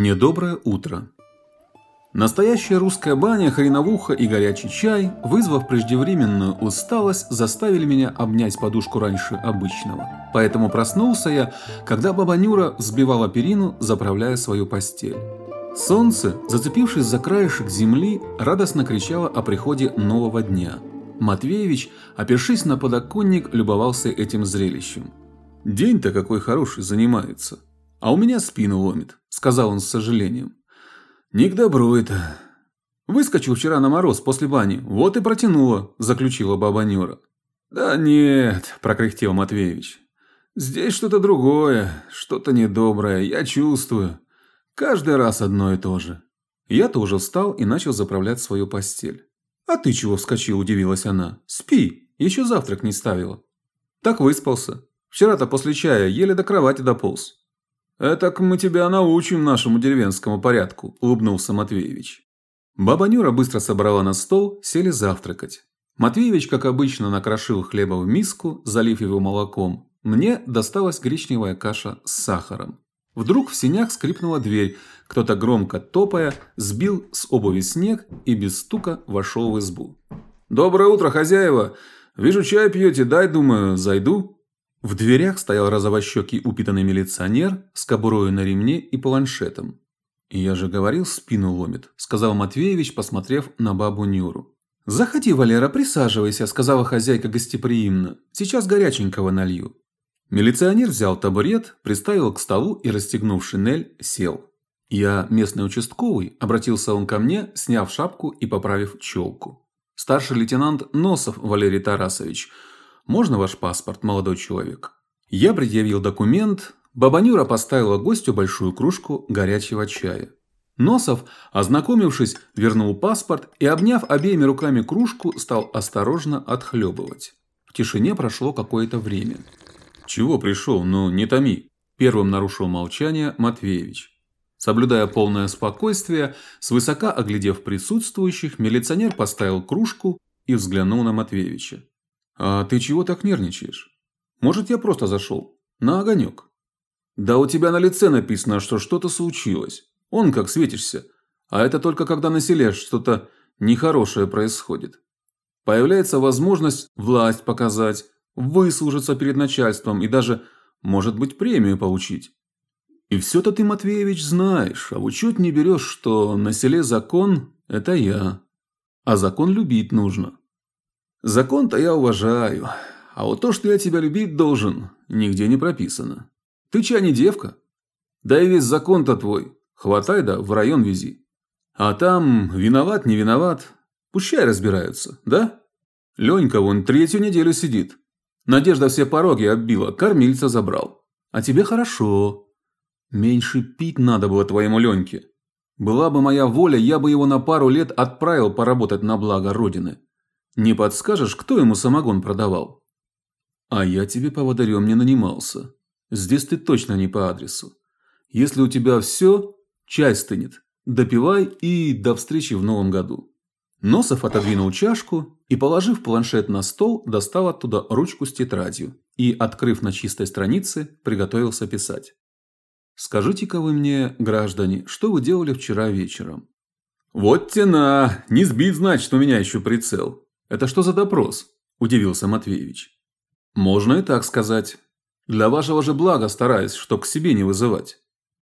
Недоброе утро. Настоящая русская баня, хреновуха и горячий чай, вызвав преждевременную усталость, заставили меня обнять подушку раньше обычного. Поэтому проснулся я, когда баба Нюра взбивала перину, заправляя свою постель. Солнце, зацепившись за краешек земли, радостно кричало о приходе нового дня. Матвеевич, опершись на подоконник, любовался этим зрелищем. День-то какой хороший занимается. А у меня спину ломит, сказал он с сожалением. Не к добру это. Выскочил вчера на мороз после бани, вот и протянуло, заключила баба Нюра. Да нет, прокряхтел Матвеевич. Здесь что-то другое, что-то недоброе, я чувствую. Каждый раз одно и то же. Я тоже встал и начал заправлять свою постель. А ты чего вскочил, удивилась она. Спи, еще завтрак не ставила. Так выспался. Вчера-то после чая еле до кровати дополз. «Этак мы тебя научим нашему деревенскому порядку», – улыбнулся Матвеевич. Баба Нюра быстро собрала на стол, сели завтракать. Матвеевич, как обычно, накрошил хлеба в миску, залив его молоком. Мне досталась гречневая каша с сахаром. Вдруг в сенях скрипнула дверь. Кто-то громко топая сбил с обуви снег и без стука вошел в избу. «Доброе утро, хозяева! Вижу, чай пьете, дай, думаю, зайду». В дверях стоял розовощекий упитанный милиционер с кобурой на ремне и планшетом. «Я же говорил, спину ломит», – сказал Матвеевич, посмотрев на бабу Нюру. «Заходи, Валера, присаживайся», – сказала хозяйка гостеприимно. «Сейчас горяченького налью». Милиционер взял табурет, приставил к столу и, расстегнув шинель, сел. «Я местный участковый», – обратился он ко мне, сняв шапку и поправив челку. «Старший лейтенант Носов Валерий Тарасович – можно ваш паспорт, молодой человек? Я предъявил документ. Бабанюра поставила гостю большую кружку горячего чая. Носов, ознакомившись, вернул паспорт и, обняв обеими руками кружку, стал осторожно отхлебывать. В тишине прошло какое-то время. «Чего пришел? Ну, не томи!» Первым нарушил молчание Матвеевич. Соблюдая полное спокойствие, свысока оглядев присутствующих, милиционер поставил кружку и взглянул на Матвеевича. «А ты чего так нервничаешь? Может, я просто зашел? На огонек?» «Да у тебя на лице написано, что что-то случилось. Он как светишься. А это только когда на селе что-то нехорошее происходит. Появляется возможность власть показать, выслужиться перед начальством и даже, может быть, премию получить. И все-то ты, Матвеевич, знаешь, а в учет не берешь, что на селе закон – это я. А закон любить нужно. Закон-то я уважаю, а вот то, что я тебя любить должен, нигде не прописано. Ты чья не девка? Да и весь закон-то твой. Хватай да в район вези. А там виноват, не виноват, пущай разбираются, да? Ленька вон третью неделю сидит. Надежда все пороги оббила, кормильца забрал. А тебе хорошо. Меньше пить надо было твоему Леньке. Была бы моя воля, я бы его на пару лет отправил поработать на благо Родины. Не подскажешь, кто ему самогон продавал? А я тебе поводырем не нанимался. Здесь ты точно не по адресу. Если у тебя все, чай стынет. Допивай и до встречи в новом году. Носов отодвинул чашку и, положив планшет на стол, достал оттуда ручку с тетрадью и, открыв на чистой странице, приготовился писать. «Скажите-ка вы мне, граждане, что вы делали вчера вечером?» «Вот тена! Не сбит, значит, у меня еще прицел. «Это что за допрос?» – удивился Матвеевич. «Можно и так сказать. Для вашего же блага стараюсь, чтоб к себе не вызывать.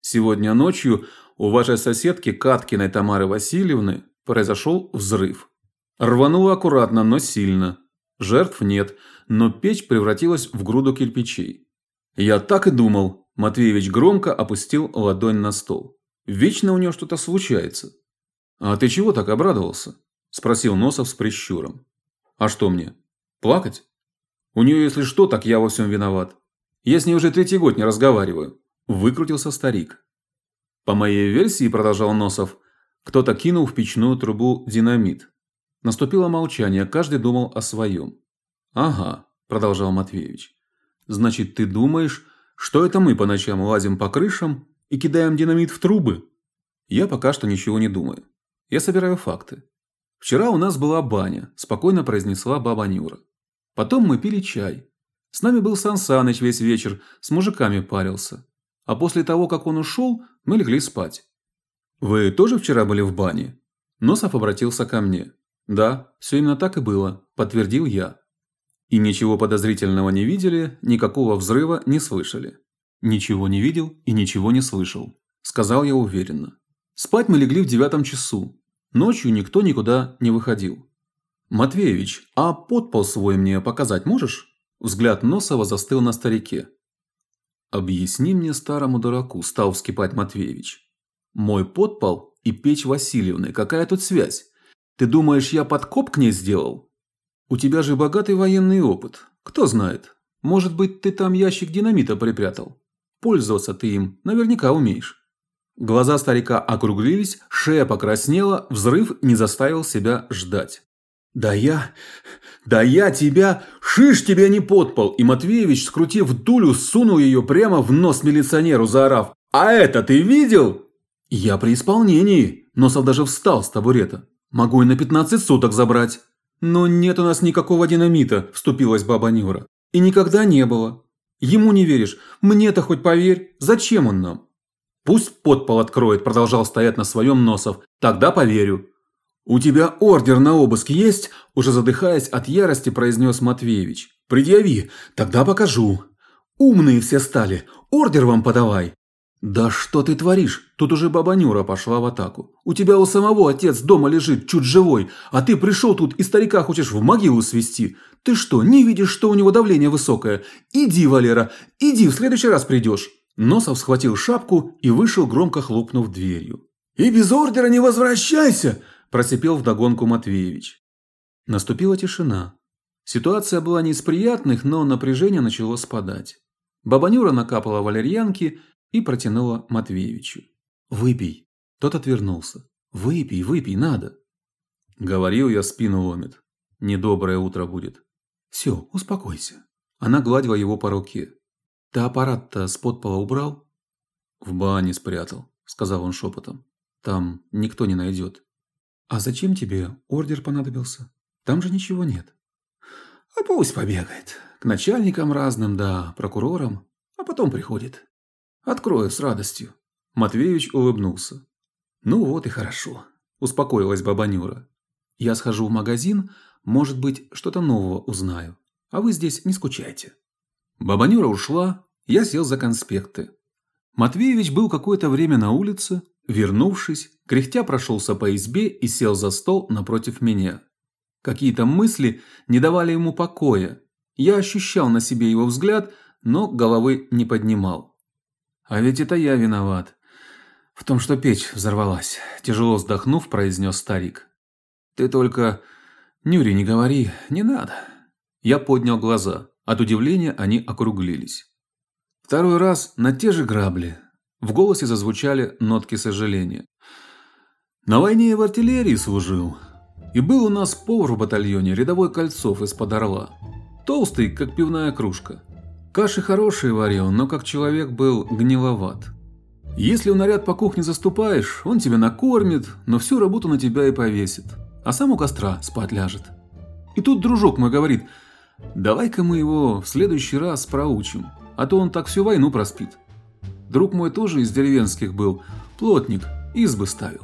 Сегодня ночью у вашей соседки Каткиной Тамары Васильевны произошел взрыв. Рвануло аккуратно, но сильно. Жертв нет, но печь превратилась в груду кирпичей. Я так и думал. Матвеевич громко опустил ладонь на стол. Вечно у него что-то случается. А ты чего так обрадовался? Спросил Носов с прищуром. А что мне? Плакать? У нее, если что, так я во всем виноват. Я с ней уже третий год не разговариваю. Выкрутился старик. По моей версии, продолжал Носов, кто-то кинул в печную трубу динамит. Наступило молчание, каждый думал о своем. Ага, продолжал Матвеевич. Значит, ты думаешь, что это мы по ночам лазим по крышам и кидаем динамит в трубы? Я пока что ничего не думаю. Я собираю факты. «Вчера у нас была баня», – спокойно произнесла баба Нюра. «Потом мы пили чай. С нами был Сан Саныч весь вечер, с мужиками парился. А после того, как он ушел, мы легли спать. Вы тоже вчера были в бане? Носов обратился ко мне. Да, все именно так и было, подтвердил я. И ничего подозрительного не видели, никакого взрыва не слышали. Ничего не видел и ничего не слышал, сказал я уверенно. Спать мы легли в девятом часу. Ночью никто никуда не выходил. Матвеевич, а подпол свой мне показать можешь? Взгляд Носова застыл на старике. Объясни мне старому дураку, стал вскипать Матвеевич. Мой подпол и печь Васильевны, какая тут связь? Ты думаешь, я подкоп к ней сделал? У тебя же богатый военный опыт. Кто знает? Может быть, ты там ящик динамита припрятал? Пользоваться ты им наверняка умеешь. Глаза старика округлились, шея покраснела, взрыв не заставил себя ждать. «Да я... да я тебя... Шиш тебе не подпал!» И Матвеевич, скрутив дулю, сунул ее прямо в нос милиционеру, заорав. «А это ты видел?» «Я при исполнении!» Носов даже встал с табурета. «Могу и на 15 суток забрать!» «Но нет у нас никакого динамита», – вступилась баба Нюра. «И никогда не было. Ему не веришь? Мне-то хоть поверь. Зачем он нам?» «Пусть подпол откроет», – продолжал стоять на своем Носов. «Тогда поверю». «У тебя ордер на обыск есть?» – уже задыхаясь от ярости, произнес Матвеевич. «Предъяви, тогда покажу». «Умные все стали. Ордер вам подавай». «Да что ты творишь? Тут уже баба Нюра пошла в атаку. У тебя у самого отец дома лежит, чуть живой, а ты пришел тут и старика хочешь в могилу свести. Ты что, не видишь, что у него давление высокое? Иди, Валера, иди, в следующий раз придешь». Носов схватил шапку и вышел, громко хлопнув дверью. «И без ордера не возвращайся!» – просипел вдогонку Матвеевич. Наступила тишина. Ситуация была не из приятных, но напряжение начало спадать. Баба Нюра накапала валерьянки и протянула Матвеевичу. «Выпей». Тот отвернулся. «Выпей, выпей, надо». Говорил я, спину ломит. Недоброе утро будет. «Все, успокойся». Она гладила его по руке. «Ты аппарат-то с подпола убрал?» «В бане спрятал», – сказал он шепотом. «Там никто не найдет». «А зачем тебе ордер понадобился? Там же ничего нет». «А пусть побегает. К начальникам разным, да, прокурорам. А потом приходит. Открою с радостью. Матвеевич улыбнулся. Ну вот и хорошо. Успокоилась баба Нюра. Я схожу в магазин, может быть, что-то нового узнаю. А вы здесь не скучайте. Баба Нюра ушла, я сел за конспекты. Матвеевич был какое-то время на улице, вернувшись, кряхтя прошелся по избе и сел за стол напротив меня. Какие-то мысли не давали ему покоя. Я ощущал на себе его взгляд, но головы не поднимал. А ведь это я виноват. В том, что печь взорвалась. Тяжело вздохнув, произнес старик. Ты только... Нюри, не говори, не надо. Я поднял глаза. От удивления они округлились. Второй раз на те же грабли. В голосе зазвучали нотки сожаления. На войне в артиллерии служил. И был у нас повар в батальоне, рядовой Кольцов из-под Орла. Толстый, как пивная кружка. Каши хорошие варил, но как человек был гниловат. Если в наряд по кухне заступаешь, он тебя накормит, но всю работу на тебя и повесит. А сам у костра спать ляжет. И тут дружок мой говорит, давай-ка мы его в следующий раз проучим, а то он так всю войну проспит. Друг мой тоже из деревенских был, плотник, избы ставил.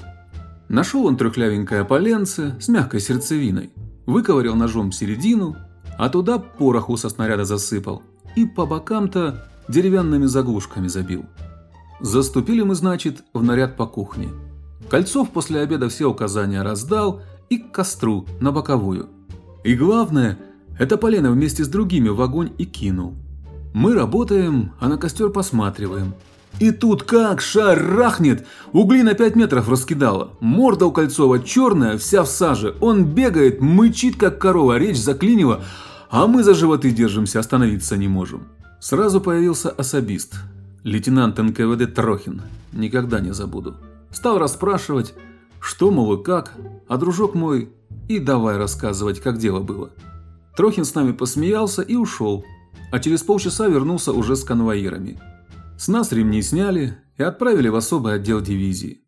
Нашел он трехлявенькое поленце с мягкой сердцевиной, выковырял ножом середину, а туда пороху со снаряда засыпал и по бокам-то деревянными заглушками забил. Заступили мы, значит, в наряд по кухне. Кольцов после обеда все указания раздал и к костру на боковую. И главное, это полено вместе с другими в огонь и кинул. Мы работаем, а на костер посматриваем. И тут как шарахнет! Угли на 5 метров раскидало. Морда у Кольцова черная, вся в саже. Он бегает, мычит как корова, речь заклинила, а мы за животы держимся, остановиться не можем. Сразу появился особист. Лейтенант НКВД Трохин. Никогда не забуду. Стал расспрашивать, что, мол, и как, а дружок мой и давай рассказывать, как дело было. Трохин с нами посмеялся и ушел, а через полчаса вернулся уже с конвоирами. С нас ремни сняли и отправили в особый отдел дивизии.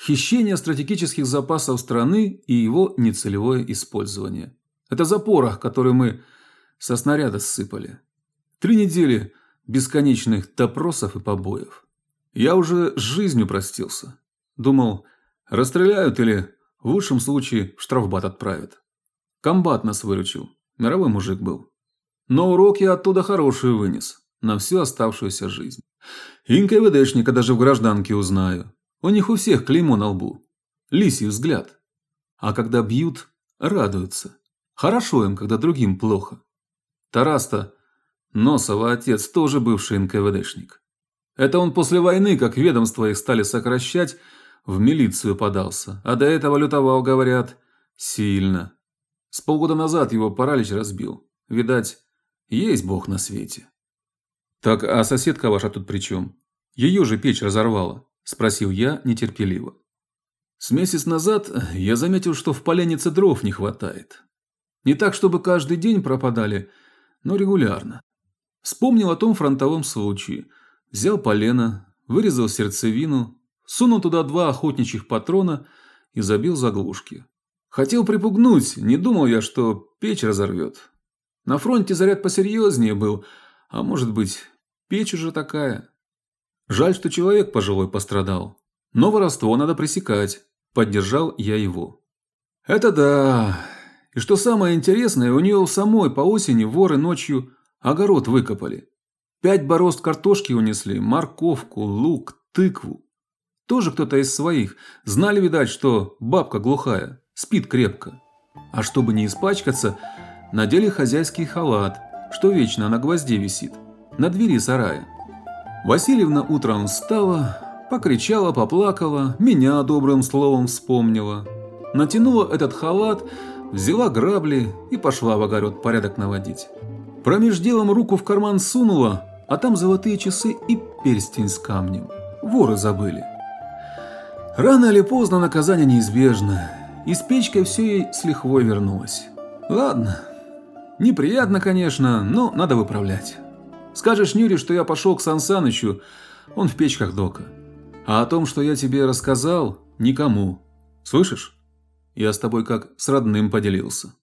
Хищение стратегических запасов страны и его нецелевое использование. Это за порох, который мы со снаряда сыпали. Три недели бесконечных допросов и побоев. Я уже с жизнью простился. Думал, расстреляют или, в лучшем случае, в штрафбат отправят. Комбат нас выручил. Мировой мужик был. Но урок я оттуда хороший вынес. На всю оставшуюся жизнь. И даже в гражданке узнаю. У них у всех клеймо на лбу. Лисий взгляд. А когда бьют, радуются. Хорошо им, когда другим плохо. Тараста, Носова отец, тоже бывший НКВДшник. Это он после войны, как ведомство их стали сокращать, в милицию подался. А до этого лютовал, говорят, сильно. С полгода назад его паралич разбил. Видать, есть бог на свете. Так, а соседка ваша тут при чем? Ее же печь разорвала, спросил я нетерпеливо. С месяц назад я заметил, что в поленнице дров не хватает. Не так, чтобы каждый день пропадали, но регулярно. Вспомнил о том фронтовом случае. Взял полено, вырезал сердцевину, сунул туда два охотничьих патрона и забил заглушки. Хотел припугнуть, не думал я, что печь разорвет. На фронте заряд посерьезнее был, а может быть, печь уже такая. Жаль, что человек пожилой пострадал. Но воровство надо пресекать. Поддержал я его. Это да. И что самое интересное, у нее самой по осени воры ночью огород выкопали. Пять борозд картошки унесли, морковку, лук, тыкву. Тоже кто-то из своих. Знали, видать, что бабка глухая, спит крепко. А чтобы не испачкаться, надели хозяйский халат, что вечно на гвозде висит, на двери сарая. Васильевна утром встала, покричала, поплакала, меня добрым словом вспомнила. Натянула этот халат, взяла грабли и пошла в огород порядок наводить. Промеж делом руку в карман сунула, а там золотые часы и перстень с камнем. Воры забыли. Рано или поздно наказание неизбежно, и с печкой все ей с лихвой вернулось. Ладно, неприятно, конечно, но надо выправлять. Скажешь Нюре, что я пошел к Сан Санычу, он в печках дока. А о том, что я тебе рассказал, никому. Слышишь? Я с тобой как с родным поделился.